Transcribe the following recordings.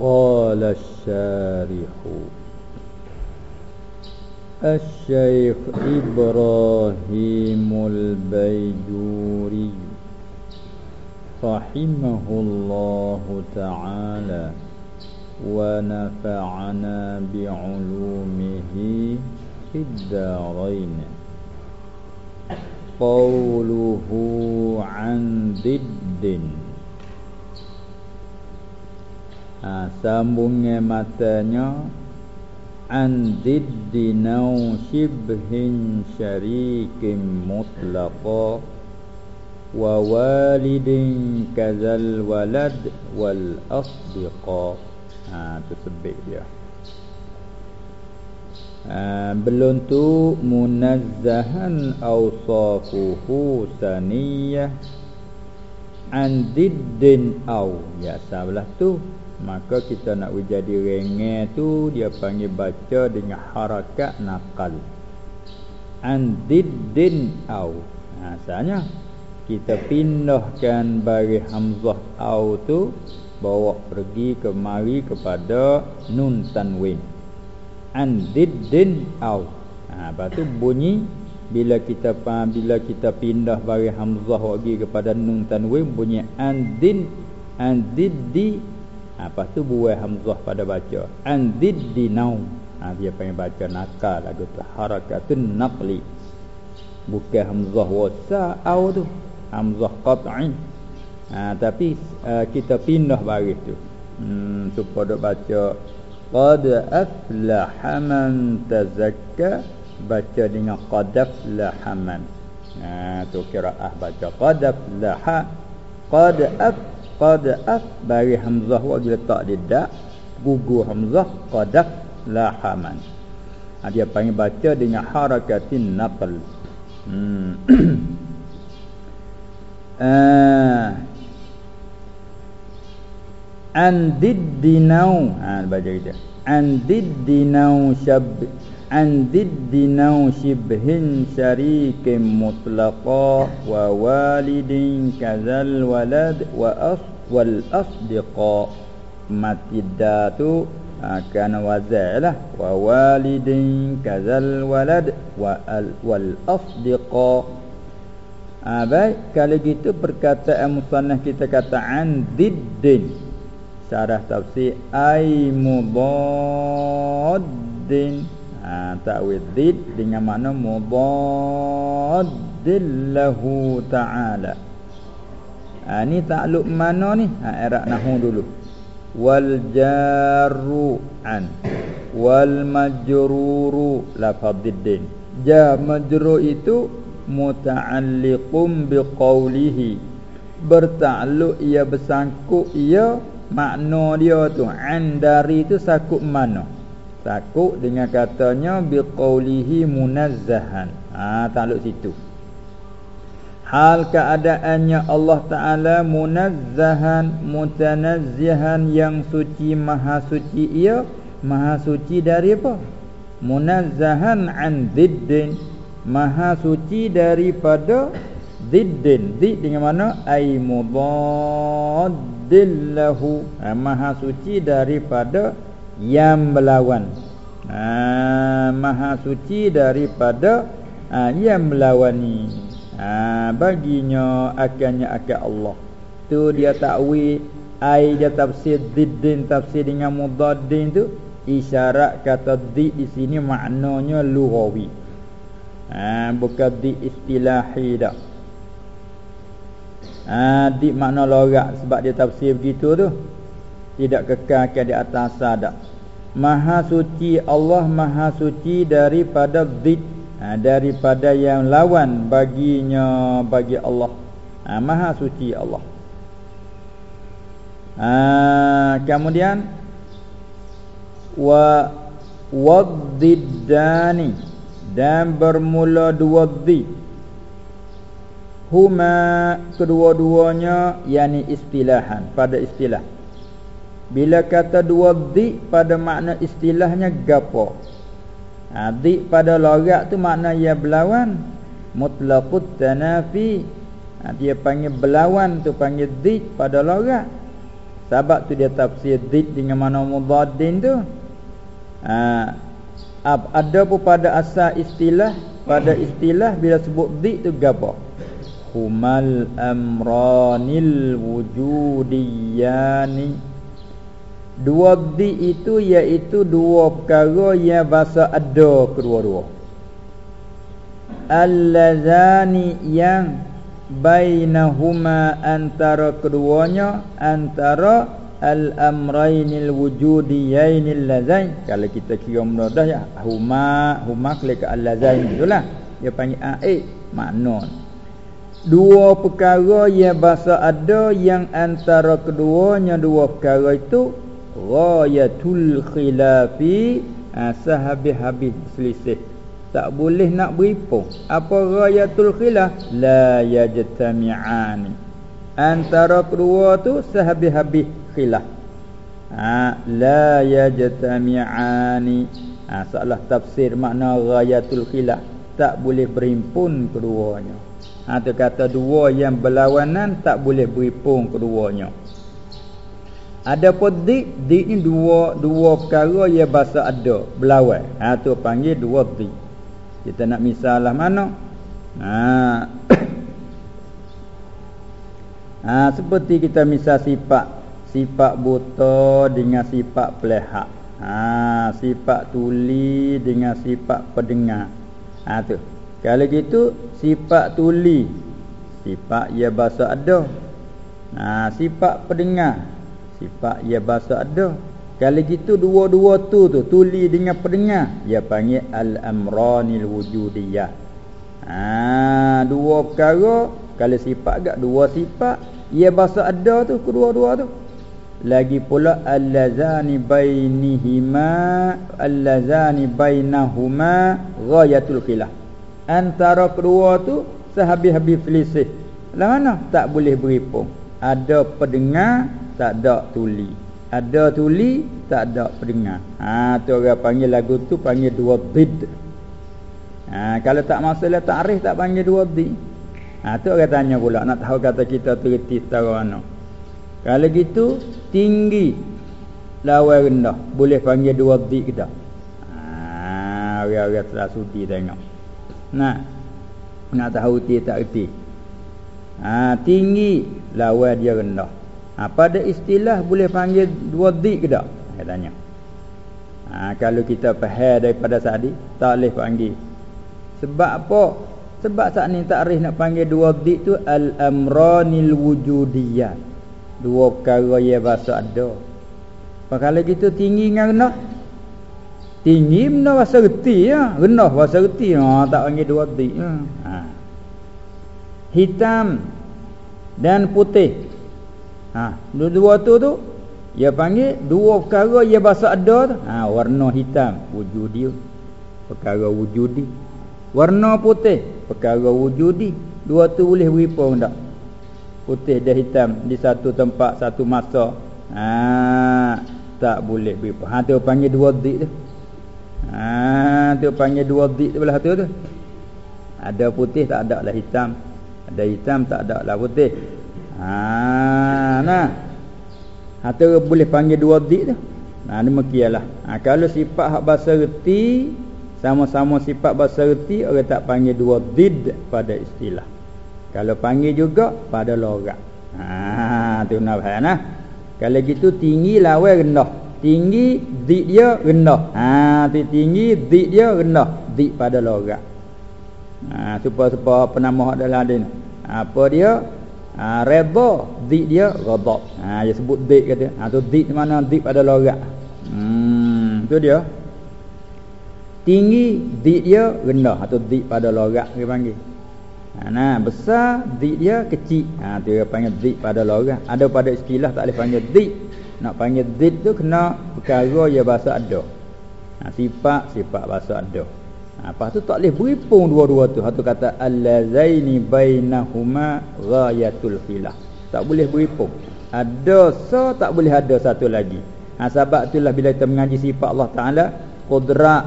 قال الشارح. الشيخ إبراهيم البيجوري رحمه الله تعالى ونفعنا بعلومه في الدارين. قوله عن ضد ha, Sambungnya matanya. An diddi nau shibhin syarikim mutlaqa. Wa walidin kazal walad wal asdiqa. Ha, Itu sebik dia. Ha, belum tu munazzahan awsafuhu saniyah. An diddin aw ya sabelah tu maka kita nak jadi renge tu dia panggil baca dengan harakat nakal. An diddin aw ha asalnya kita pindahkan bagi hamzah aw tu bawa pergi kemari kepada nun tanwin. An diddin au. Ha lepas tu bunyi bila kita bila kita pindah bagi hamzah lagi kepada nun tanwin bunyi an din an diddi ha lepas tu buai hamzah pada baca an diddinau ha dia panggil baca nakal lagu tu. Harakatun naqli. Bukan hamzah wasa au tu? Hamzah qat'i. Ha tapi uh, kita pindah bagi tu. Hmm supaya baca Qad aflaha man tazakka. Baca dengan qad aflaha man Nah, tu kiraah baca. Qad aflaha Qad af Qad af Bagi hamzah wajib letak di dak Gugu hamzah Qad aflaha man ha, Dia panggil baca dengan harakatin naql. Hmm. Ah. An diddinau ha baca kita an diddinau shab an diddinau shibhin syarikin mutlaqa wa walidin kazal walad wa as wal asdiqa matidda tu akan ha, wazalah wa walidin kazal walad wa al wal asdiqa ha, baik. Kalau gitu perkataan musannaf kita kata an diddin syarah tafsir ai mudaddin ha ta'wil did dengan makna mudaddil lahu ta'ala. Ha ni takluk mana ni? Ha i'rab nahwu dulu. Wal jarru an wal majruru lafadhiddin ja majrur itu muta'alliqum biqaulihi. Bertakluk ia bersangkut ia makna dia tu an dari tu sakut mana sakut dengan katanya biqaulihi munazzahan. Ha takluk situ. Hal keadaannya Allah taala munazzahan mutanazzihan yang suci maha suci ia maha suci dari apa? Munazzahan an diddin maha suci daripada diddin did dengan mana? Ai mudad dillahu ha, maha suci daripada yang melawan. Ha, maha suci daripada ha, yang melawani. Ha, baginya akannya akan Allah. Tu dia takwi ai dia tafsir diddin tafsir dengan mudaddin tu isyarat kata di di sini maknanya lughawi ha, bukan di istilahi dah. Ha, di makna lorak sebab dia tafsir begitu tu tidak kekalkan di atas sadak maha suci Allah maha suci daripada zid. Ha, daripada yang lawan baginya bagi Allah. Ha, maha suci Allah. Ha, kemudian wa wadiddani dan bermula dua zid. Huma kedua-duanya yakni istilahan pada istilah bila kata dua di pada makna istilahnya gapo. Ha, di pada logat tu makna ia berlawan. Mutlaqut tanafi. Ha, dia panggil berlawan tu panggil di pada logat sebab tu dia tafsir did dengan mana mudaddin tu. Ha, ada pun pada asal istilah pada istilah bila sebut did tu gapo. Humal amranil wujudiyani dua di itu iaitu dua perkara yang bahasa ada kedua-dua. Allazani yang bainahuma antara keduanya antara al-amrainil wujudiyainil lazain. Kalau kita kira mudah ya huma huma klik al-lazain itulah. Dia panggil aik makna. Dua perkara yang bahasa ada yang antara keduanya dua perkara itu ghayatul khilafi ha, sahabi-habis selisih tak boleh nak beripung apa ghayatul khilaf? La yajtami'an antara kedua tu sehabis-habis khilaf. Ha la yajtami'an ha salah tafsir makna ghayatul khilaf. Tak boleh berhimpun keduanya. Ha tu kata dua yang berlawanan tak boleh berhimpun keduanya ada pun dik dik ni dua dua perkara yang bahasa ada berlawan. Ha tu panggil dua dik. Kita nak misalah mana? Ha. Ha seperti kita misal sifat sifat buta dengan sifat pelihak. Ha sifat tuli dengan sifat pendengar. Ha tu. Kalau gitu sifat tuli. Sifat ia bahasa ada ha sifat pendengar sifat ia bahasa ada kalau gitu dua-dua tu tu tuli dengan pendengar dia panggil al-amranil wujudiyah. Ha dua perkara kalau sifat gak dua sifat ia bahasa ada tu kedua-dua tu. Lagi pula allazani bainihima allazani bainahuma ghayatul khilaf. Antara kedua tu sehabis-habis selisih. Lah mana? Tak boleh beripung. Ada pendengar, tak ada tuli. Ada tuli tak ada pendengar ha tu orang panggil lagu tu panggil dua bid. Ha kalau tak masalah takrif tak panggil dua bid. Ha tu orang tanya pula nak tahu kata kita tu reti setara mana. Kalau gitu tinggi lawan rendah. Boleh panggil dua bid ke tak ha orang-orang telah sudi tengok. Nah nak tahu ti tak reti. Ha tinggi lawan dia rendah ha, pada istilah boleh panggil dua dik ke tak? Saya tanya. Ha, kalau kita faham daripada tadi tak boleh panggil. Sebab apa? Sebab saat ni takrif nak panggil dua dik tu al-amranil wujudiyah. Dua perkara yang bahasa ada. Kalau gitu tinggi dengan rendah tinggi benda bahasa reti ya. Rendah bahasa reti. Ha, tak panggil dua dik ya. ha. hitam dan putih Ha, dua-dua tu tu dia panggil dua perkara dia bahasa ada tu. Ha, warna hitam wujudi. Perkara wujudi. Warna putih perkara wujudi. Dua tu boleh beripung tak? Putih dan hitam di satu tempat satu masa. Ha, tak boleh beripung. Ha tu panggil dua dik tu. Ha tu panggil dua dik belah tu tu. Ada putih tak ada lah hitam. Ada hitam tak ada lah putih. Ha nah. Atau boleh panggil dua dik tu. Nah demikianlah. Ha, kalau sifat hak bahasa reti sama-sama sifat bahasa reti orang tak panggil dua did pada istilah. Kalau panggil juga pada logat. Ha tu nak faham nah. Kalau gitu tinggi lawan rendah. Tinggi dik dia rendah. Ha tu tinggi dik dia rendah. Dik pada logat. Ha supaya-supaya penama hak dalam hadis. Apa dia? Ha, redha dik dia ghadab ha dia sebut dik kata. Ha tu dik mana? Dik pada logat. Hmm tu dia. Tinggi dik dia rendah. Atau ha, dik pada logat dia panggil. Ha nah besar dik dia kecil. Ha tu dia panggil dik pada logat. Ada pada istilah tak boleh panggil dik. Nak panggil dik tu kena perkara ya bahasa ada ha, sifat sifat bahasa ada Ha, lepas tu tak boleh beripung dua-dua tu. Satu kata allazaini bainahuma ghayatul khilaf. Tak boleh beripung. Ada so tak boleh ada satu lagi. Ha, sebab itulah bila kita mengaji sifat Allah Taala, qudrat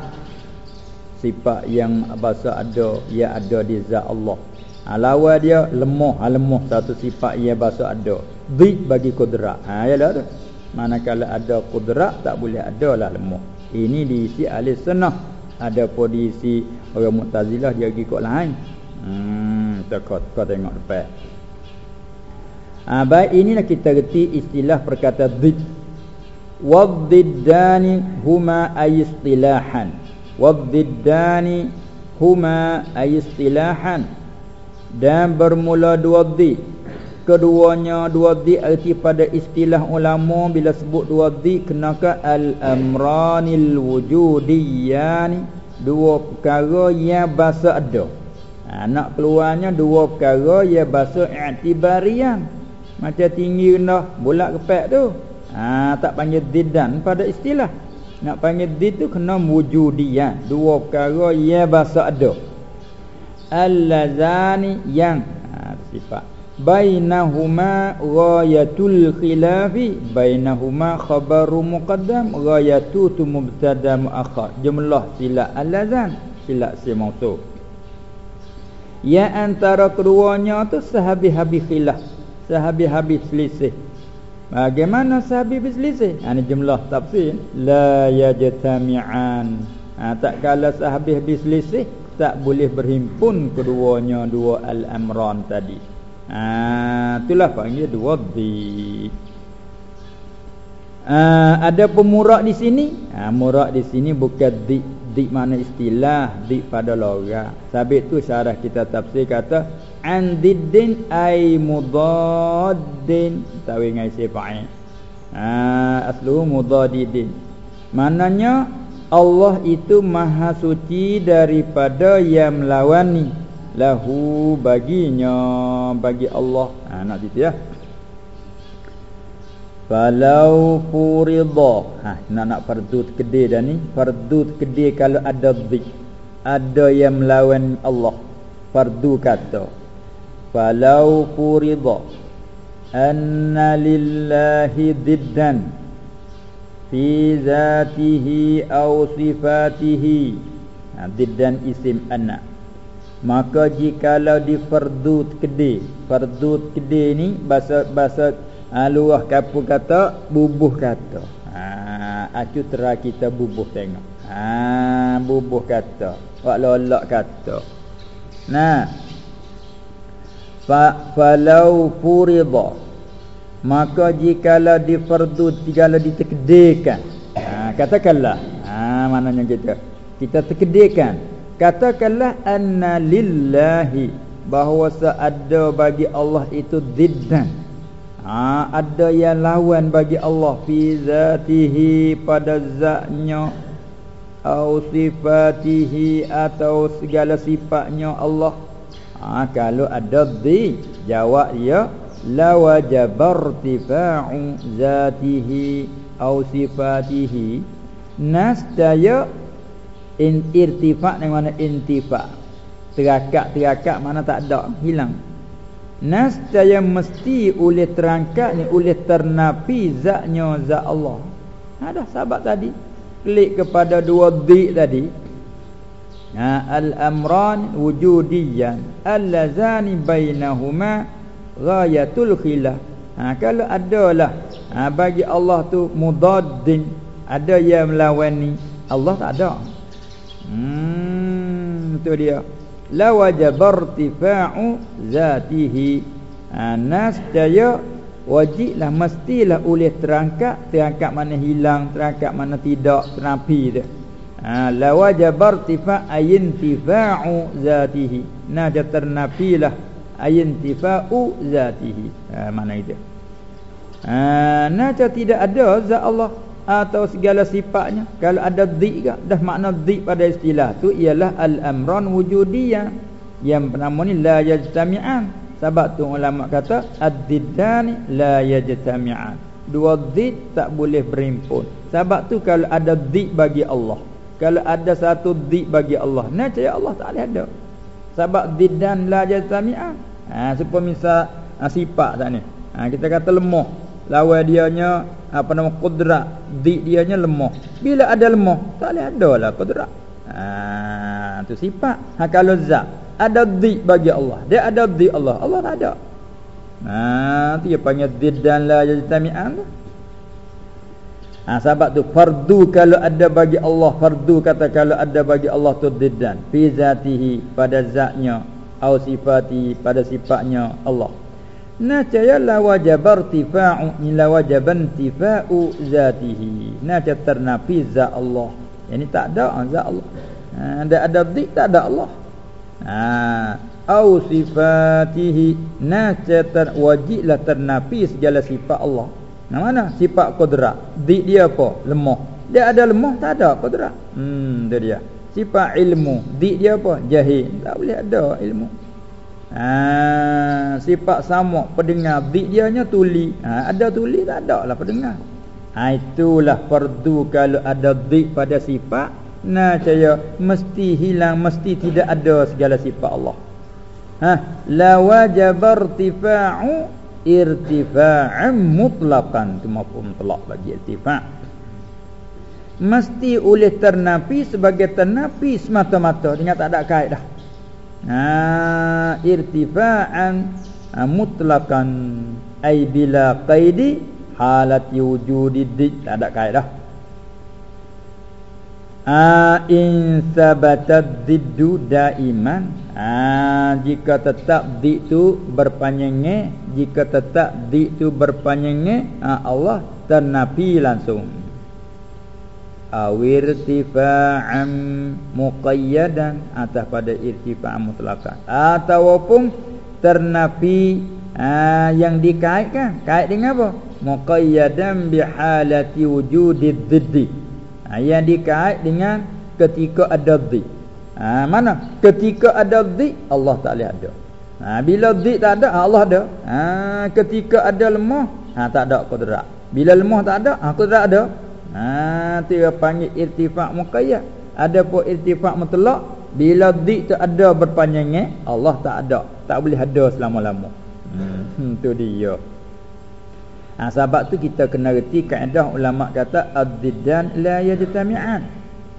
sifat yang bahasa ada, ia ada di zat Allah. ha, lawan dia lemah ha, lemah satu sifat ia bahasa ada dik bagi kudrat ha yalah tu manakala ada kudrat tak boleh ada lah lemah ini diisi ahli sunnah ada pun diisi orang mu'tazilah dia pergi kok lain. Hmm takut kau tengok depan. Ha, baik inilah kita reti istilah perkata dik wadiddani huma ay istilahan wadiddani huma ay istilahan dan bermula dua di keduanya dua di arti pada istilah ulama bila sebut dua di kenaka al amranil wujudiyan dua perkara yang bahasa ada. Ha, nak keluarnya dua perkara yang bahasa i'tibarian. Macam tinggi rendah bulat kepek tu. Ha, tak panggil didan pada istilah. Nak panggil did tu kena wujudiyan. Dua perkara yang bahasa ada. Allazani yang ha, sifat bainahuma ghayatul khilafi bainahuma khabaru muqaddam ghayatu tu mubtada muakhar jumlah sila allazan sila si mausu ya antara keduanya tu sehabis-habis khilaf sehabis-habis selisih. Bagaimana sehabis selisih? Ini jumlah tafsir. La yajtami'an. Ha, tak kala sehabis-habis selisih tak boleh berhimpun keduanya dua al-amran tadi. Ha itulah panggil dua di. Ha, ada pemurak di sini. Ha murak di sini bukan di di mana istilah di pada logah. Sabit tu syarah kita tafsir kata andiddin ay mudaddin tahu ngai sifat. Ha aslu mudadidin. Maknanya Allah itu maha suci daripada yang melawani lahu baginya bagi Allah. Ha nak situ ya. Falau furida. Ha nak nak fardu kedai dah ni. Fardu kedai kalau ada zik. Ada yang melawan Allah. Fardu kata falau furida. Anna lillahi diddan fi zatihi aw sifatihi. Ha, dan isim anak maka jikalau di fardu kede fardu kede ni bahasa bahasa ha, luah kapu kata bubuh kata. Ha acu tera kita bubuh tengok. Ha bubuh kata. Wak lolak kata. Nah. Fa falau furida maka jikalau di fardu jikalau ditakdirkan ha katakanlah. Ha maknanya kita. Kita takdirkan katakanlah anna lillahi bahawa seada bagi Allah itu diddan ha ada yang lawan bagi Allah fi zatihi pada zatnya atau sifatihi atau segala sifatnya Allah. Ha kalau ada di jawab ya la wajaba irtifa'u zatihi aw sifatihi. Nasdaya in irtifa' dengan mana intifa' terakak-terakak mana tak ada hilang. Nasdaya mesti oleh terangkat ni oleh ternapi zatnya zat Allah. Ada sahabat tadi. Klik kepada dua di tadi. Ha, al-amran wujudiyan. Allazani bainahuma ghayatul khilaf. Ha, kalau adalah ha, bagi Allah tu mudaddin. Ada yang melawan ni Allah tak ada hmm tu dia. La wajaba irtifa'u zatihi. Ha, nas daya wajiblah mestilah oleh terangkat terangkat mana hilang terangkat mana tidak tenapi dia. Ha, la wajaba irtifa' ayintifa'u zatihi. Nah dia ternapilah ayintifa'u zatihi. Ha, mana itu? Ha, naca tidak ada zat Allah atau segala sifatnya. Kalau ada dhi ke dah makna dhi pada istilah tu ialah al-amran wujudiyah. Yang nama ni la yajtami'an. Sebab tu ulama kata ad-diddan la yajtami'an. Dua dhi tak boleh berimpun. Sebab tu kalau ada dhi bagi Allah. Kalau ada satu dhi bagi Allah. Naca ya Allah tak ada ada. Sebab diddan la jazami'ah ha supaya misal ha, sifat tak ni ha kita kata lemah lawan dianya apa nama qudrat dik dianya lemah. Bila ada lemah tak boleh ada lah qudrat ha tu sifat. Ha kalau zat ada di bagi Allah. Dia ada di Allah. Allah tak ada. Ha tu dia panggil diddan la yajtami'an tu. Ha, sebab tu fardu kalau ada bagi Allah fardu kata kalau ada bagi Allah tu diddan fi zatihi pada zatnya. Au sifati pada sifatnya Allah Nacaya la wajib irtifa'u ila wajib intifa'u zatihi. Nacaya ternafi zat Allah. Ini tak ada zat Allah. Ha, ada ada dik tak ada Allah. Ha, au sifatihi nacaya ter, wajiblah ternafi segala sifat Allah. Nah mana sifat kudrat? Dik dia apa? Lemah. Dia ada lemah tak ada kudrat. Hmm, tu dia. Sifat ilmu, dik dia apa? Jahil. Tak boleh ada ilmu. Ha, sifat sama pendengar dik dia nya tuli. Ha, ada tuli tak ada lah pendengar. Ha, itulah fardu kalau ada dik pada sifat nah saya mesti hilang mesti tidak ada segala sifat Allah. Ha, la wajib irtifa'u irtifa'an mutlaqan tu mafhum mutlaq bagi irtifa' mesti oleh ternapi sebagai ternapi semata-mata dengan tak ada kait dah ha, irtifa'an ha, mutlaqan ay bila qaidi halati wujudi tak ada kaedah. Ha, in sabatat diddu daiman ha, jika tetap di tu berpanjangnya jika tetap di tu berpanjangnya ha, Allah ternapi langsung awirtifa'an muqayyadan atas pada irtifa'an mutlaqan ataupun ternafi aa, yang dikaitkan. Kait dengan apa? Muqayyadan bihalati wujudid diddi yang dikait dengan ketika ada dhi ha, mana? Ketika ada dhi Allah boleh ada ha, bila dhi tak ada Allah ada. Ha, ketika ada lemah ha, tak ada kudrat. Bila lemah tak ada ha, kudrat ada Ha dia panggil irtifak muqayyad. Ada pun irtifak mutlak bila dik tu ada berpanjangnya Allah tak ada. Tak boleh ada selama-lama. Hmm tu dia. Ha sebab tu kita kena reti kaedah ulama kata ad-diddan la yajtami'an.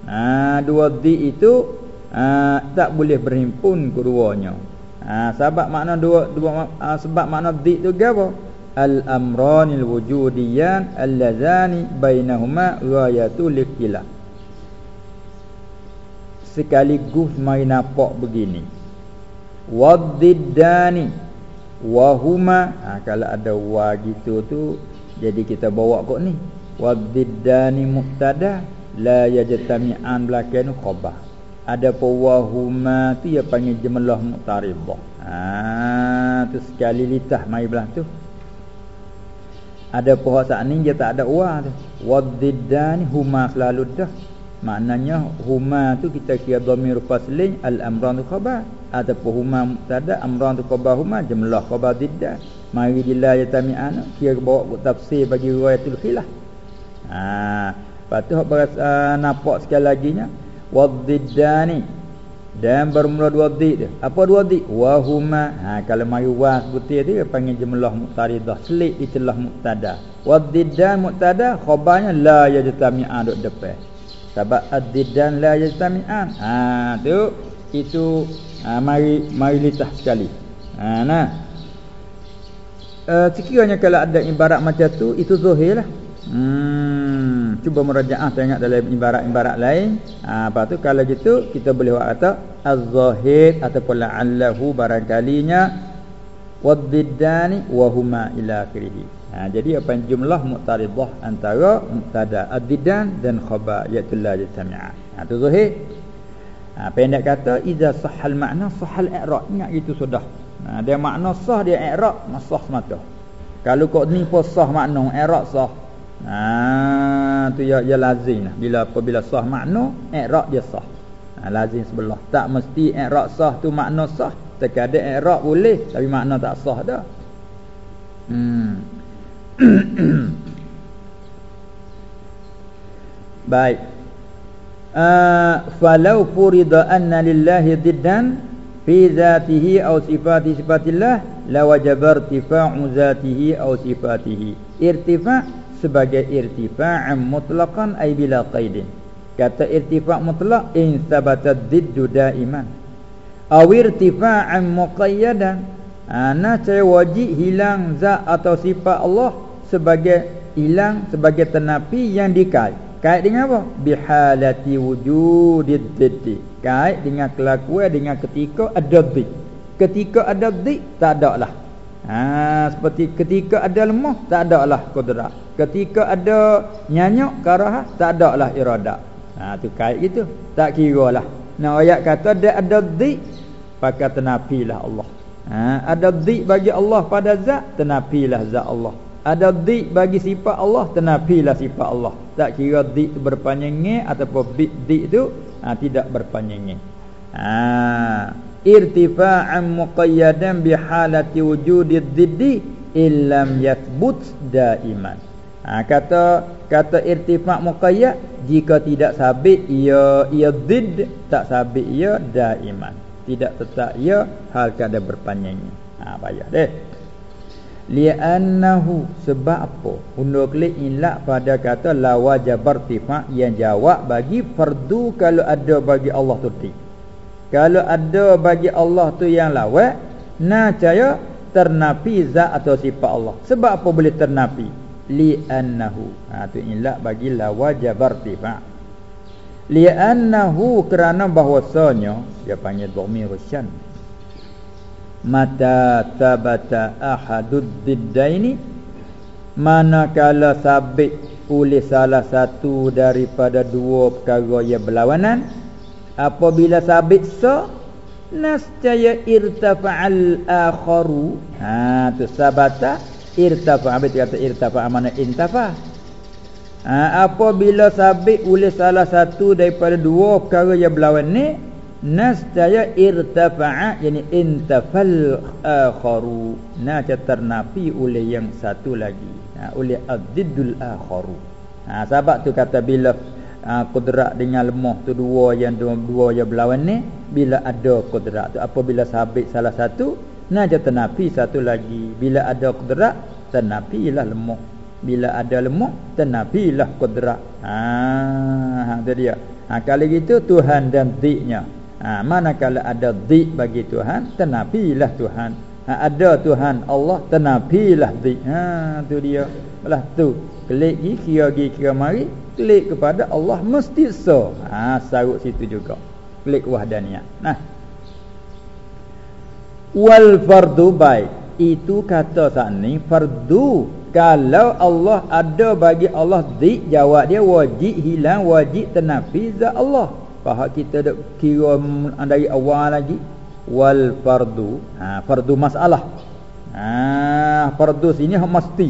Ha dua dik itu ha, tak boleh berhimpun keduanya. Ha sebab makna dua dua ha, sebab makna dik tu apa? Al-amranil wujudiyan allazani bainahuma ghayatul ikhtilaf sekaligus mai nampak begini. Wadiddani wahuma. Ha, kalau ada wa gitu tu jadi kita bawa kok ni. Wadiddani mubtada la yajtami'an belakang khabar. Ada wahuma tu dia panggil jumlah muqtaribah. Ha tu sekali litah mai belah tu ada perasaan ni dia tak ada wa tu. Wadiddan huma selalu dah. Maknanya huma tu kita kira dhamir faslin al amran tu khabar. Ataupun huma mubtada amran tu khabar huma jumlah khabar diddan mari dila yatami'an kira bawa buat tafsir bagi riwayatul khilaf ha patut berasa nampak sekali lagi nya wadiddani dan bermula dua dik dia. Apa dua dik? Wa huma. Ha kalau mari wa sebutir dia panggil jumlah muqtaridah, selit di celah muqtada. Wa diddan muqtada khabarnya la yajtami'an duk depan. Sebab ad-diddan la yajtami'an. Ha tu itu ha, mari mari litah sekali. Ha nah. Uh, sekiranya kalau ada ibarat macam tu itu zahirlah. Hmm, cuba merajaah tengok dalam ibarat-ibarat lain. Ha, apa tu kalau gitu kita boleh buat kata az-zahid ataupun la'allahu barangkalinya wad-diddani wa huma ila akhirih. Ha, jadi apa jumlah muqtaridah antara mubtada ad-diddan dan khabar iaitu la jami'a. Ha tu zahid. Ha, pendek kata idza sahal makna sahal i'rab. Ingat itu sudah. Ha, dia makna sah dia i'rab sah semata. Kalau kau ni pun sah makna i'rab sah Ha tu ya ya lazim lah. Bila apabila sah makna, i'rab dia sah. Ha lazim sebelah. Tak mesti i'rab sah tu makna sah. Terkadang i'rab boleh tapi makna tak sah dah. Hmm. Baik. Uh, falau furida anna lillahi diddan fi zatihi aw sifati sifatillah la wajaba irtifa'u zatihi aw sifatihi. Irtifa' sebagai irtifa'an mutlaqan ay bila qaidin. Kata irtifa' mutlaq in thabata diddu daiman. Awirtifa'an muqayyadan. Ana ha, wajib hilang zat atau sifat Allah sebagai hilang sebagai tenapi yang dikait. Kait dengan apa? Bihalati wujudid diddi. Kait dengan kelakuan dengan ketika ada did ketika ada did tak ada lah ha, seperti ketika ada lemah tak ada lah kudrat. Ketika ada nyanyuk karah tak ada lah iradat ha, tu kait gitu. Tak kira lah. Nah ayat kata ada ada did pakai tenapilah Allah. Ha, ada dik bagi Allah pada zat tenapilah zat Allah. Ada dik bagi sifat Allah tenapilah sifat Allah. Tak kira tu berpanjangnya ataupun dik dik tu ha, tidak berpanjangnya. Ha irtifa'an muqayyadan bihalati wujudi diddi illam yathbut daiman. Ha, kata kata irtifa' muqayyad jika tidak sabit ia ia did tak sabit ia daiman. Tidak tetap ia hal kada berpanjangnya. Ha payah deh. Li'annahu sebab apa? Undur klik ilak pada kata la wajib irtifa yang jawab bagi fardu kalau ada bagi Allah tu ti kalau ada bagi Allah tu yang lawat nacaya ternapi zat atau sifat Allah. Sebab apa boleh ternapi? Li'annahu. Ha tu ilak bagi la wajib irtifa li'annahu kerana bahwasanya dia panggil dhamir syan mata tabata ahadud diddaini manakala sabit oleh salah satu daripada dua perkara yang berlawanan apabila sabit so nascaya irtafa'al akharu. Ha tu sabata irtafa. Abit kata irtafa mana intafa ha, apabila sabit oleh salah satu daripada dua perkara yang berlawan ni nascaya irtafa'a yani intafal akharu. Naca ternapi oleh yang satu lagi. Ha, oleh akharu. Ha, sebab tu kata bila ha, kudrat dengan lemah tu dua yang dua, dua yang berlawan ni bila ada kudrat tu. Apabila sabit salah satu naca ternapi satu lagi. Bila ada kudrat ternapilah lemah bila ada lemah tenapilah kudrat ha ha tu dia. Ha kalau gitu tuhan dan dziknya ha manakala ada dzik bagi tuhan tenapilah tuhan. Ha ada tuhan Allah tenapilah dzik ha tu dia. Belah tu. Klik gi kira gi kira mari klik kepada Allah mesti so. Ha sarut situ juga. Klik wahdaniyah nah. Wal fardu baik. Itu kata saat ni fardu. Kalau Allah ada bagi Allah dik jawab dia wajib hilang wajib tenafi zat Allah. Faham kita dak kira dari awal lagi? Wal fardu. Ha fardu masalah. Ha fardu sini hak mesti.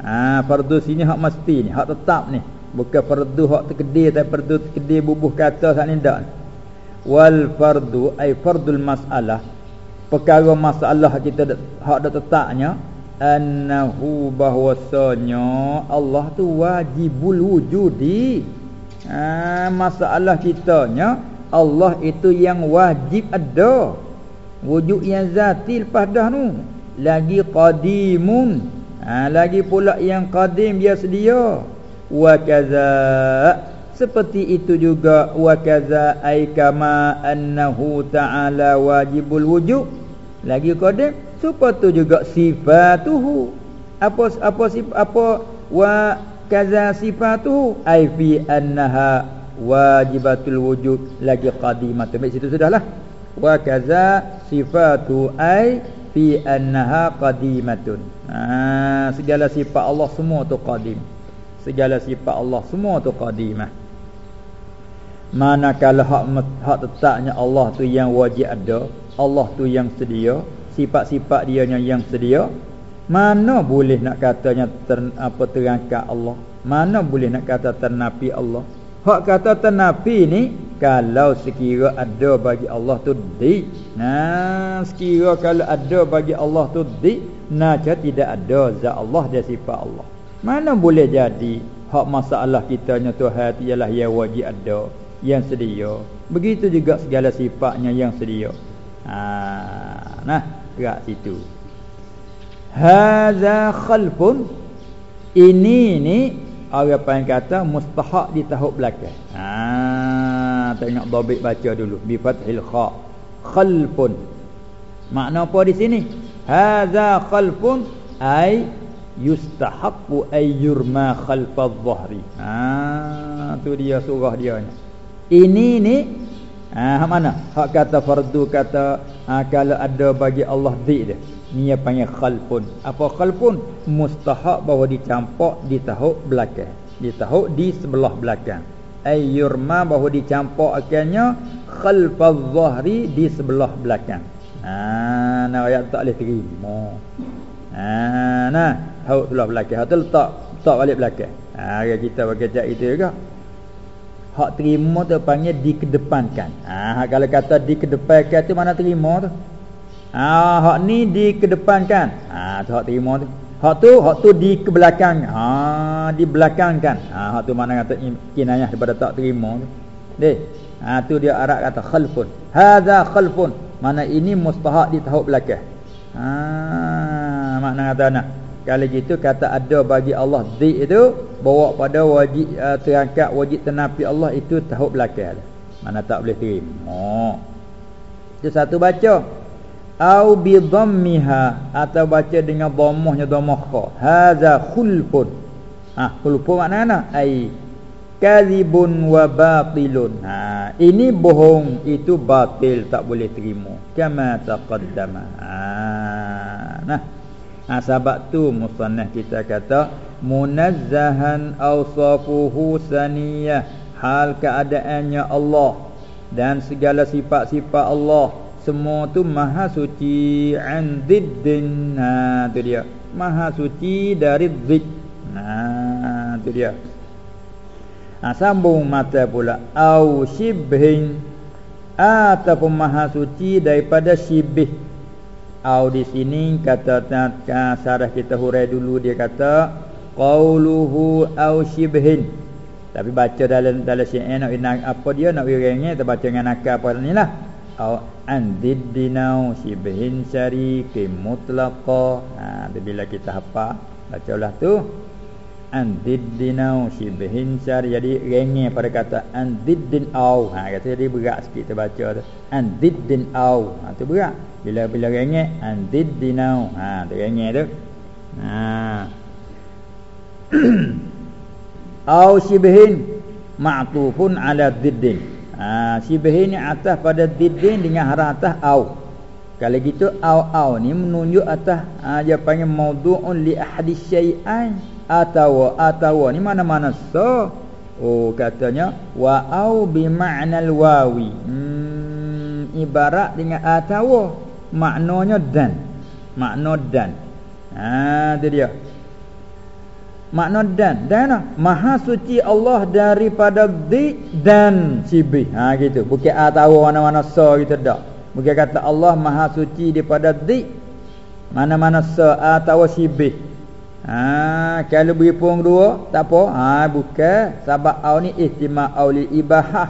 Ha fardu sini hak mesti ni hak tetap ni bukan fardu hak terkedil tapi fardu terkedil bubuh kata sat ni. Dak wal fardu ai fardul masalah. Perkara masalah kita hak dak tetapnya annahu bahwasanya Allah tu wajibul wujudi. Ha, masalah kitanya Allah itu yang wajib ada. Wujud yang zati lepas dah tu lagi qadimun. Ha, lagi pula yang qadim dia sedia wa kaza seperti itu juga wa kaza ay kama annahu ta'ala wajibul wujud lagi qadim Sepatu juga sifatuhu. Apa apa sifat apa wa kaza sifatuhu ai fi annaha wajibatul wujud lagi qadimah. Baik situ sudahlah. Wa kaza sifatu ai fi annaha qadimatun. Ha, segala sifat Allah semua tu qadim. Segala sifat Allah semua tu qadimah. Manakala hak hak tetapnya Allah tu yang wajib ada, Allah tu yang sedia, sifat-sifat dia yang sedia mana boleh nak katanya ter, apa terangkat Allah? Mana boleh nak kata ternapi Allah? Hak kata ternapi ni kalau sekira ada bagi Allah tu di nah sekira kalau ada bagi Allah tu di naja tidak ada zat Allah dia sifat Allah mana boleh jadi hak masalah kitanya Tuhan ialah yang wajib ada yang sedia. Begitu juga segala sifatnya yang sedia. Ha, nah gerak situ. Hadza khalfun. Ini ni orang panggil kata mustahak di tahap belakang. Ha tengok dhabit baca dulu. Bi fathil kha. Khalfun. Makna apa di sini? Hadza khalfun ai yustahaqqu ay yurma khalfa adh-dhahri ha tu dia surah dia ni. Ini ni ha mana? Hak kata fardu kata ha, kalau ada bagi Allah dik dia ni dia panggil khalfun. Apa khalfun? Mustahak bahawa dicampak di tahuk belakang. Di tahuk di sebelah belakang. Ay yurma bahawa dicampak akhirnya khalfa adh-dhahri di sebelah belakang. Ha nah ayat tak boleh terima ha nah. Hauk sebelah belakang. Hak tu letak letak balik belakang. Ha kita pakai cak itu juga. Hak terima tu panggil dikedepankan. Ha kalau kata dikedepankan tu mana terima tu? Ha hak ni dikedepankan. Ha tu hak terima tu. Hak tu hak tu di ke belakang ha di belakangkan ha hak tu mana kata kinayah daripada tak terima tu. Deh. Ha tu dia arab kata khalfun. Hadza khalfun. Mana ini mustahak di tahap belakang. Ha makna kata nak kalau gitu kata ada bagi Allah zik itu bawa pada wajib uh, terangkat wajib tenapi Allah itu tahap belakang. Mana tak boleh terima. Oh. Itu satu baca. Au bi dhammiha atau baca dengan dhammahnya dhammah kha. Hadza khulfun. Ah, ha, khulfun makna mana? Ai kadzibun wa batilun. Ha, ini bohong, itu batil tak boleh terima. Kama taqaddama. Ha, nah. Ha, sebab tu musannah kita kata munazzahan awsafuhu saniyah. Hal keadaannya Allah dan segala sifat-sifat Allah. Semua tu maha suci an diddin. Ha tu dia. Maha suci dari zid. Ha tu dia. Ha, sambung mata pula. Au shibhin. Ataupun maha suci daripada shibih Au di sini kata sarah kita hurai dulu dia kata qauluhu au shibhin. Tapi baca dalam dalam syair nak nak apa dia nak wirengnya kita baca dengan akal apa ni lah. Au andiddinau shibhin syariki mutlaqa. Ha bila kita hafal bacalah tu andiddinau shibhin syari jadi rengeh pada kata andiddin au. Ha kata jadi berat sikit kita baca tu. Andiddin au. Ha tu berat. Bila bila rengek andid dinau. Ha tu rengek tu. Ha. Au shibhin ma'tufun ala diddin. Ha shibhin ni atas pada diddin dengan harah atas au. Kalau gitu au au ni menunjuk atas ha, dia panggil maudhu'un li ahadi syai'ain atau atau ni mana-mana. So. Oh katanya wa au bi ma'nal wawi. Hmm, ibarat dengan atau maknanya dan. Makna dan. Ha tu dia. Makna dan. Dan lah. maha suci Allah daripada di dan sibi ha gitu. Bukan a tahu mana-mana so gitu dak bukan kata Allah maha suci daripada di mana-mana so a tahu sibi ha kalau beri pung dua tak apa. Ha bukan. Sebab au ni ihtima auli ibahah.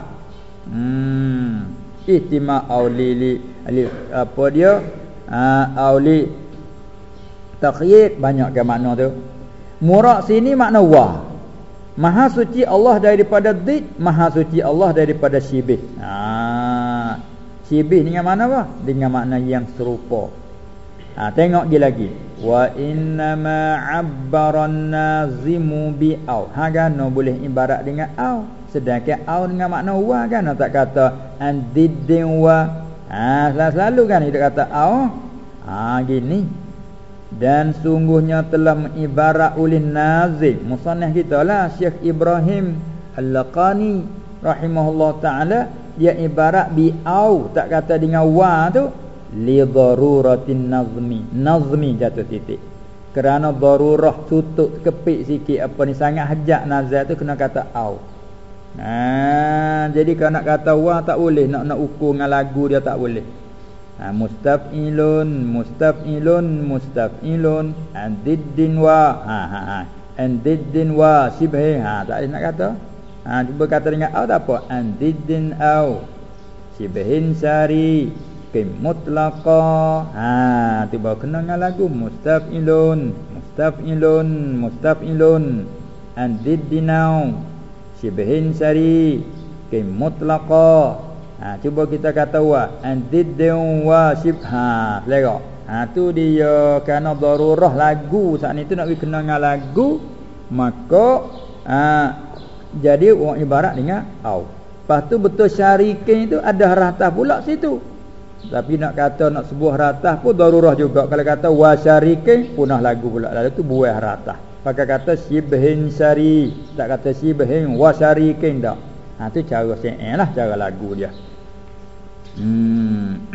Hmm ihtima auli li alif apa dia? Ha, auli takhyid banyak ke makna tu? Murak sini makna wa. Maha suci Allah daripada did maha suci Allah daripada syibih ha syibih dengan mana apa? Dengan makna yang serupa. Ha tengok dia lagi. Wa inna ma abbaran nazimu bi au. Ha kan boleh ibarat dengan au. Sedangkan au dengan makna wa kan tak kata andidin wa. Ha selalu kan kita kata au. Ha gini. Dan sungguhnya telah mengibarat oleh nazim. Musannaf kita lah Syekh Ibrahim Al-Laqani rahimahullah taala dia ibarat bi au tak kata dengan wa tu li daruratin nazmi nazmi jatuh titik kerana darurah tutup kepik sikit apa ni sangat hajat nazar tu kena kata au Ha, jadi kalau nak kata wa tak boleh nak nak ukur dengan lagu dia tak boleh. Ha, mustafilun, mustafilun, mustafilun, andiddin wa. Ha ha ha. Andiddin wa sibhi. Ha tak boleh nak kata. Ha cuba kata dengan au tak apa. Andiddin au. Sibhin sari. Kim mutlaqa. Ha tiba kena dengan lagu mustafilun, mustafilun, mustafilun. Andiddinau. Shibhin sari Kim mutlaqa Ha cuba kita kata wa andiddun wa shibha. Selera. Ha tu dia kerana darurah lagu saat ni tu nak kena dengan lagu maka ha jadi orang ibarat dengan au. Lepas tu betul syarikin itu ada ratah pula situ. Tapi nak kata nak sebuah ratah pun darurah juga. Kalau kata wa syarikin punah lagu pula. Lalu tu buah ratah. Pakai kata sibhin syari. Tak kata sibhin wa syarikin tak. Ha tu cara syi'in lah cara lagu dia. Hmm.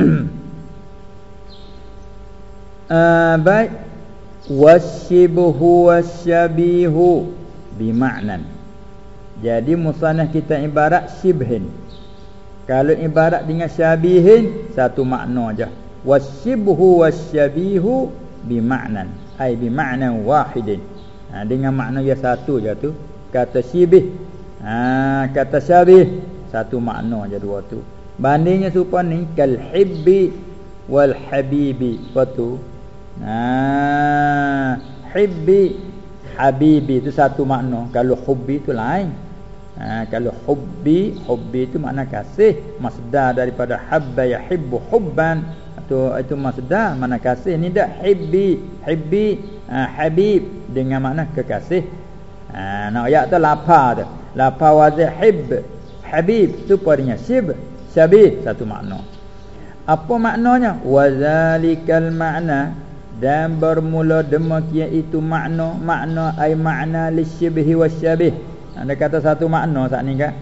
uh, baik wasyibhu wasyabihu bimaknan. Jadi musanah kita ibarat sibhin. Kalau ibarat dengan syabihin satu makna aja. Wasyibhu wasyabihu bimaknan. Ai bimaknan wahidin. Ha, dengan makna yang satu je tu. Kata sibih ha, kata syarih satu makna aja dua tu bandingnya serupa ni kal hibbi wal habibi tu ha, hibbi habibi itu satu makna kalau hubbi itu lain ha, kalau hubbi hubbi itu makna kasih masdar daripada habba yahibbu hubban. Itu itu masdar makna kasih ni dak hibbi hibbi ha, habib dengan makna kekasih. Ha, nak ayat tu lapar tu. Lapa wazih hib Habib tu padanya sib Syabih satu makna. Apa maknanya? Wazalikal makna Dan bermula demikian itu makna Makna ay makna lisyibhi wasyabih Anda kata satu makna saat ni kan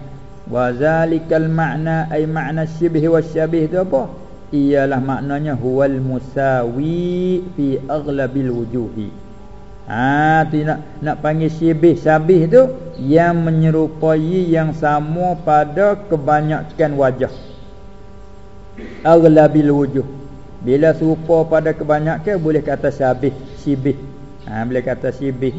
Wazalikal makna ay makna syibhi wasyabih itu apa Ialah maknanya Huwal musawi Fi aglabil wujuhi Ha tu nak nak panggil syibih syabih tu yang menyerupai yang sama pada kebanyakan wajah. Aglabil wujuh. Bila serupa pada kebanyakan boleh kata syabih, syibih. Ha boleh kata syibih.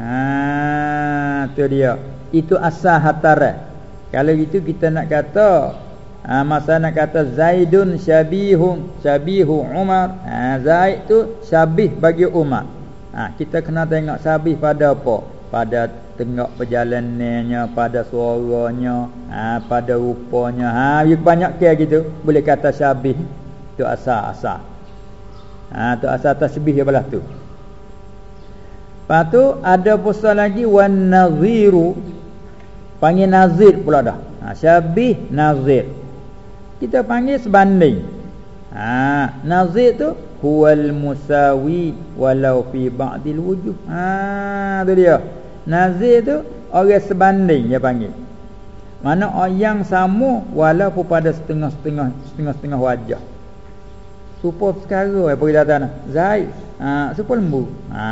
Ha tu dia. Itu asal hatara. Kalau gitu kita nak kata ha masa nak kata Zaidun syabihun, syabihu Umar. Ha Zaid tu syabih bagi Umar. Ha, kita kena tengok sabih pada apa? Pada tengok perjalanannya, pada suaranya, ha, pada rupanya. Ha, banyak ke gitu. Boleh kata sabih. Itu asal-asal. Ha, itu asal tasbih belah tu. Lepas tu ada pula lagi wan naziru. Panggil nazir pula dah. Ha, syabih nazir. Kita panggil sebanding. Ha, nazir tu huwal musawi walau fi ba'dil wujuh. Ha tu dia. Nazir tu orang sebanding dia panggil. Mana orang yang sama walaupun pada setengah-setengah setengah-setengah wajah. Supo sekarang kita kata nak? Zaid. Ha supo lembu. Ha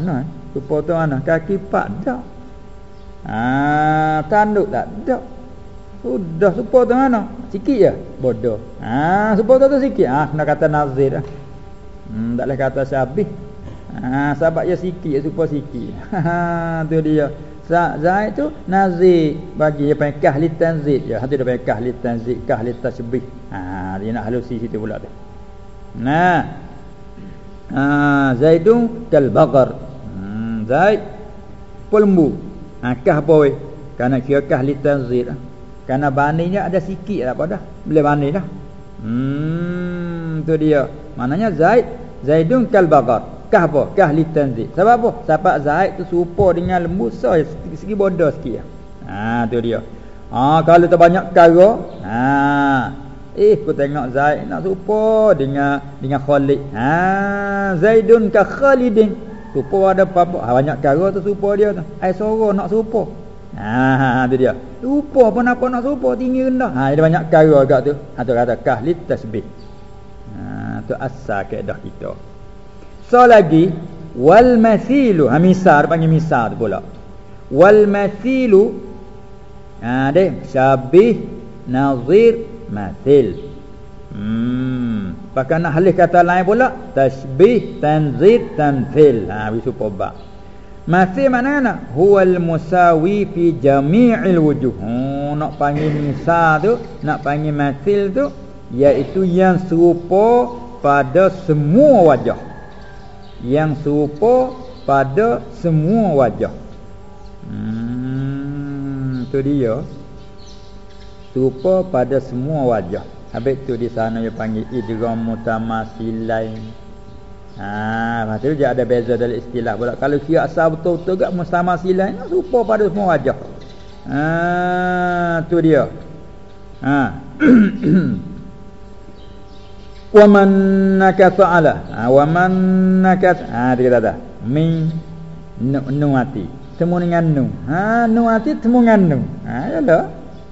mana? Tu mana? Kaki pak dak. Ha tanduk tak dak. Sudah supo tu mana? Sikit je. Bodoh. Ha, supo tu sikit. Ha, kena kata nazir. Hmm, tak boleh kata syabih. Ha, sebab ya sikit, supo sikit. Ha, tu dia. Zaid tu nazir bagi dia panggil kahli tanzid je. Hati dia panggil kahli tanzid, kahli tasbih. Ha, dia nak halusi situ pula tu. Nah. Ha, Zaidun kal baqar. Hmm, Zaid pelumbu. Ha, kah apa weh? Karena kira kahli tanzid. Ha. Karena baninya ada sikit tak apa dah. Boleh bani. Hmm, tu dia. Maknanya Zaid, Zaidun kal bagar. Kah apa? Kah li tanzid. Sebab apa? Sebab Zaid tu serupa dengan lembu so segi bodoh sikit. Ha, tu dia. Ha, kalau terbanyak perkara, ha, eh aku tengok Zaid nak serupa dengan dengan Khalid. Ha, Zaidun ka Khalidin. Serupa ada apa-apa. Ha, banyak perkara tu serupa dia tu. Ai suara nak serupa. Ha, tu dia. Lupa pun apa nak serupa tinggi rendah. Ha, ada banyak perkara agak tu. Ha, tu kata kahlit tasbih. Ha, tu asal keadaan kita. So lagi wal mathilu. Ha, misal panggil misal tu pula. Wal mathilu ha, deh syabih nazir mathil. Hmm, pakai nak halih kata lain pula tasbih tanzir tanfil. Ha, bisu pobak. Masih mana nak? Huwal musawi fi jami'il wujuh. Hmm, nak panggil misal tu, nak panggil masil tu, iaitu yang serupa pada semua wajah. Yang serupa pada semua wajah. Hmm, tu dia. Serupa pada semua wajah. Habis tu di sana dia panggil idgham mutamasilain ha tu dia ada beza dalam istilah pula. Kalau kira asal betul-betul gak mutamasilain serupa pada semua wajah. Ha tu dia. Ha. Wa man nakatha ala ha wa man nakat ha dia kata min nuati temu dengan nu. Ha nuati temu dengan nu. Ha ya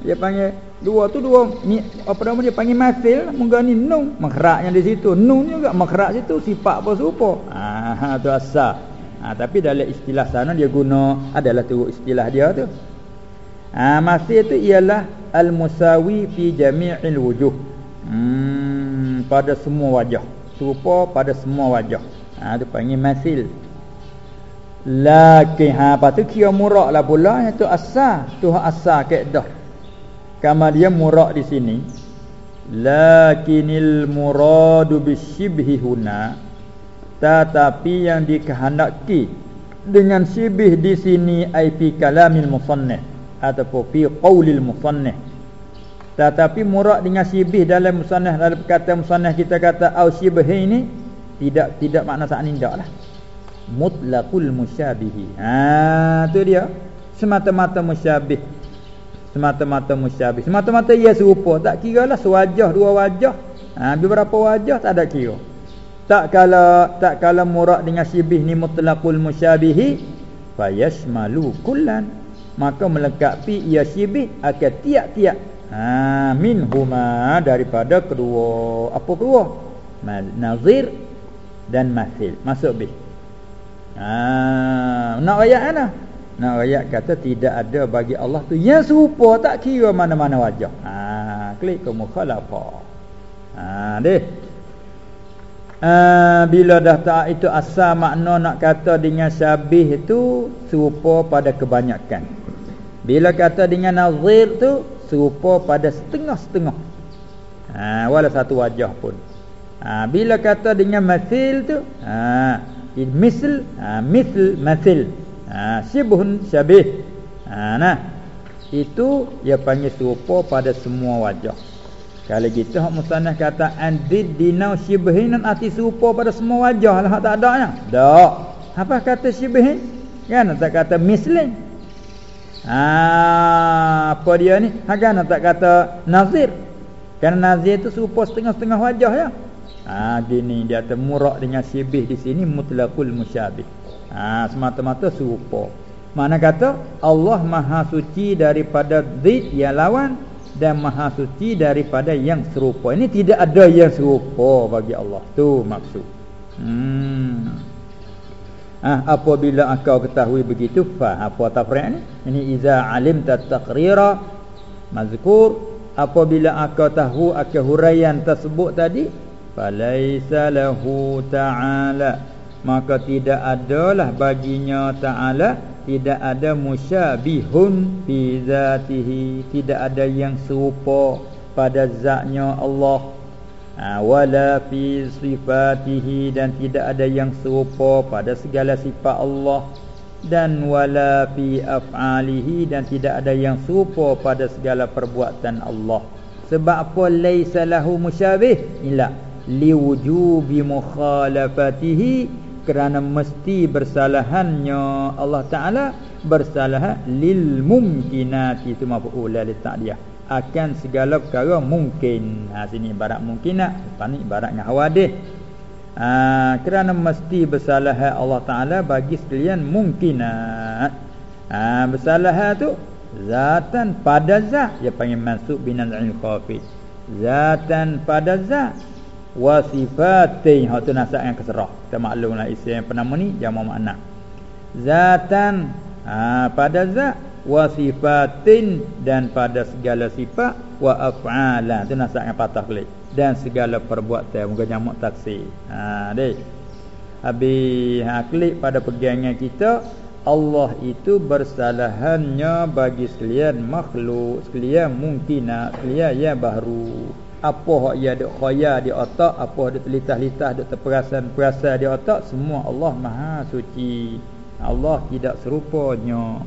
dia panggil dua tu dua ni apa nama dia panggil masil moga ni nu makraknya di situ nu ni juga makrak situ sifat apa serupa. Ha tu asal ha tapi dalam istilah sana dia guna adalah tu istilah dia tu. Ha masil tu ialah al musawi fi jami'il wujuh. Hmm pada semua wajah. Serupa pada semua wajah. Ha tu panggil masil Lakin ha apa tu kira murak lah pula itu asal tu asal kaedah kama dia murak di sini. Lakinil muradu bisyibhi huna. Tetapi yang dikehendaki dengan syibih di sini ai fi kalamil musannif ataupun fi qaulil musannif. Tetapi murak dengan syibih dalam musannif dalam kata musannif kita kata au syibh ini tidak tidak makna tak nindak lah mutlaqul musyabihi. Ha tu dia. Semata-mata musyabih semata-mata musyabih semata-mata ia serupa. Tak kira lah sewajah dua wajah. Ha beberapa wajah? Tak ada kira. Tak kala tak kala murak dengan syibih ni mutlaqul musyabihi fayashmalu kullan. Maka melengkapi ia syibih akan tiap-tiap. Ha minhuma daripada kedua. Apa kedua? Nazir dan mathil masuk bih. Ha nak ayat mana Nak ayat kata tidak ada bagi Allah tu yang serupa tak kira mana-mana wajah. Ha klik ke mukhalafah. Ha deh. Ha, bila dah tak itu asal makna nak kata dengan syabih itu serupa pada kebanyakan. Bila kata dengan nazir tu serupa pada setengah-setengah. Ha wala satu wajah pun. Ha bila kata dengan mathil tu ha misl ha misl mathil ha, Sibhun syabih. Ha, Nah. Itu dia panggil serupa pada semua wajah. Kalau gitu Hak musanah kata Andid dinau syibihin Dan arti serupa pada semua wajah lah Tak ada ya? Tak. Apa kata syibihin Kan tak kata mislin? Ha, Apa dia ni? Kan tak kata nazir? Kerana nazir itu serupa setengah-setengah wajah ya? Ha, gini dia temurak dengan sibih di sini mutlaqul musyabih ha, semata-mata serupa. Mana kata Allah maha suci daripada zid yang lawan dan maha suci daripada yang serupa. Ini tidak ada yang serupa bagi Allah. Tu maksud. Hmm. Ah ha, apabila engkau ketahui begitu fa apa tafriq ni? Ini iza alim taqrira mazkur. Apabila engkau tahu akan huraian tersebut tadi falaisa lahu ta'ala maka tidak adalah baginya taala tidak ada musyabihun fi zatihi. Tidak ada yang serupa pada zatnya Allah. Ha, wala fi sifatihi. Dan tidak ada yang serupa pada segala sifat Allah. Dan wala fi af'alihi. Dan tidak ada yang serupa pada segala perbuatan Allah. Sebab apa? Laisa lahu musyabih? Illa liwujubi mukhalafatihi kerana mesti bersalahannya Allah Taala bersalah lil mumkinati. Itu maf'ul li ta'diyah. Akan segala perkara mungkin. Ha sini ibarat mungkinat ni ibarat dengan hawadih ha, kerana mesti bersalah Allah Taala bagi sekalian mungkinat. Ha bersalah tu zatan pada zat. Dia panggil masuk binan al khafid zatan pada zat wa sifatin ha tu nasab yang keserah. Kita maklumlah isim yang penama ni jamak makna zatan. Ha, pada zat wa sifatin dan pada segala sifat wa af'ala. Tu nasab yang patah klik dan segala perbuatan. Muka jamak taksir. Ha dek habis ha klik pada pegangan kita Allah itu bersalahannya bagi sekalian makhluk sekalian mungkinat sekalian yang baru apa hak ia ada khayal di otak apa ada telitah-litah ada terperasan-perasan di otak semua Allah Maha suci. Allah tidak serupanya.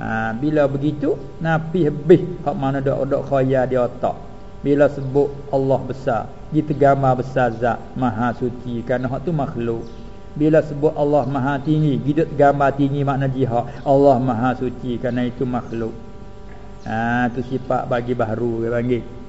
Ha, bila begitu nabi habis hak mana dak dak khayal di otak. Bila sebut Allah besar kita gambar besar zat maha suci kerana hak tu makhluk. Bila sebut Allah maha tinggi kita gambar tinggi makna jihad Allah maha suci kerana itu makhluk. Ha tu sifat bagi baru dia panggil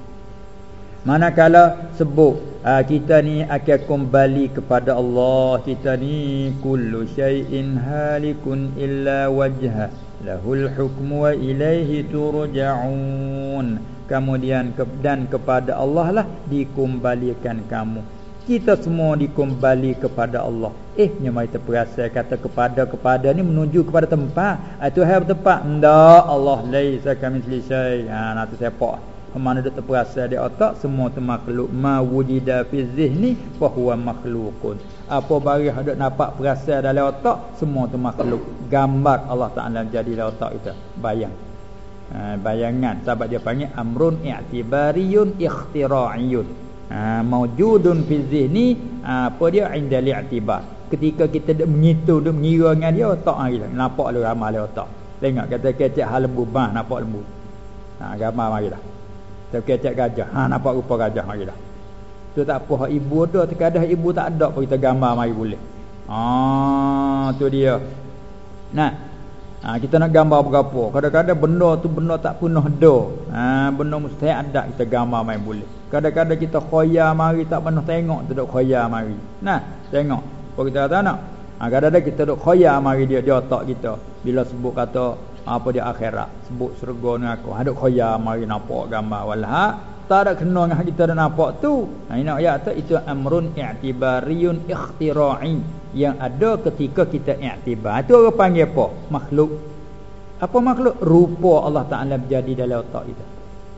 Manakala sebut aa, kita ni akan kembali kepada Allah. Kita ni kullu syai'in halikun illa wajha. Lahul hukmu wa ilaihi turja'un. Kemudian ke, dan kepada Allah lah dikembalikan kamu. Kita semua dikembali kepada Allah. Eh nyamai terperasa kata kepada kepada ni menuju kepada tempat. Itu hal tempat. Ndak Allah laisa kami selesai ha nanti sepak mana dia terperasa di otak semua tu makhluk. Ma wujida fi zihni fa huwa makhluqun apa bagi hendak nampak perasa dalam otak semua tu makhluk. Gambar Allah Taala jadi dalam otak kita. Bayang. Ha, bayangan. Sebab dia panggil amrun i'tibariyun ikhtira'iyun. Ha, maujudun fi zihni ha, apa dia? Inda li'tibar. Ketika kita dak mengitu dak mengira dengan dia otak hari lah nampak lu ramal otak. Tengok kata kecek hal lembu bah nampak lembu ha gambar mari dah Terkecek gajah. Ha nampak rupa gajah mari dah. Tu tak apa hak ibu tu terkadang ibu tak ada pun kita gambar mari boleh. Ha tu dia. Nah. Ha, kita nak gambar berapa? Kadang-kadang benda tu benda tak penuh do. Ha benda mesti ada kita gambar mai boleh. Kadang-kadang kita khoya mari tak penuh tengok tu dok khoya mari. Nah, tengok. Apa kita kata nak? Ha kadang-kadang kita dok khoya mari dia di otak kita. Bila sebut kata apa dia akhirat? Sebut surga ni aku. Hadap khoya mari nampak gambar. Walha tak ada kena dengan kita dah nampak tu. Ha ini ayat tu itu amrun i'tibariyun ikhtira'i yang ada ketika kita i'tibar. Itu orang panggil apa? Makhluk. Apa makhluk? Rupa Allah Taala berjadi dalam otak kita.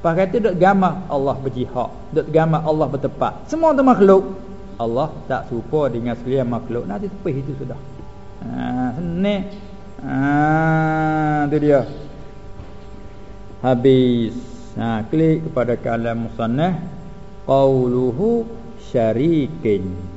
Pakai tu dok gambar Allah berjihad. Dok gambar Allah bertepat. Semua tu makhluk. Allah tak serupa dengan sekalian makhluk. Nanti tepih itu sudah. Ha ni Ha tu dia. Habis. Ha klik kepada kalam musannah qauluhu syarikin.